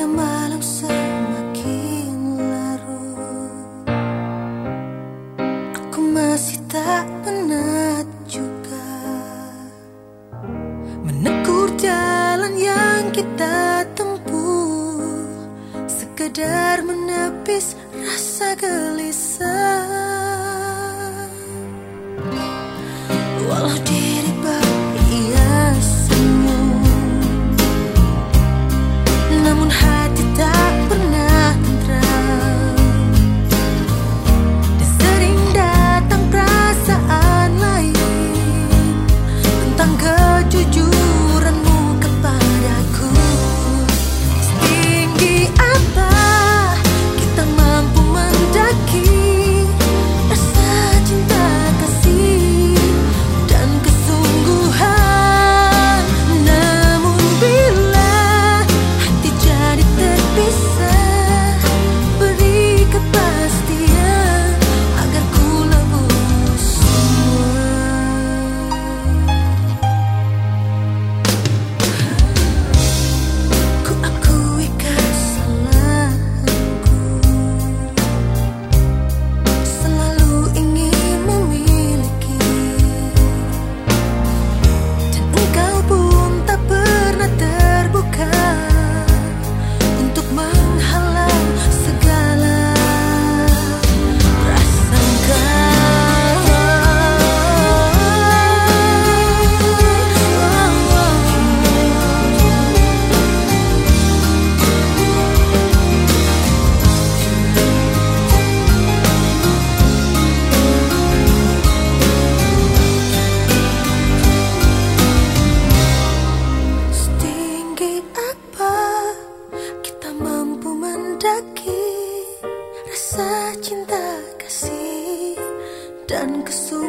Hingga malam semakin larut. Aku masih tak penat juga. Menegur jalan yang kita tempuh. Sekedar menepis rasa gelisah. Walau dia dan kesulitan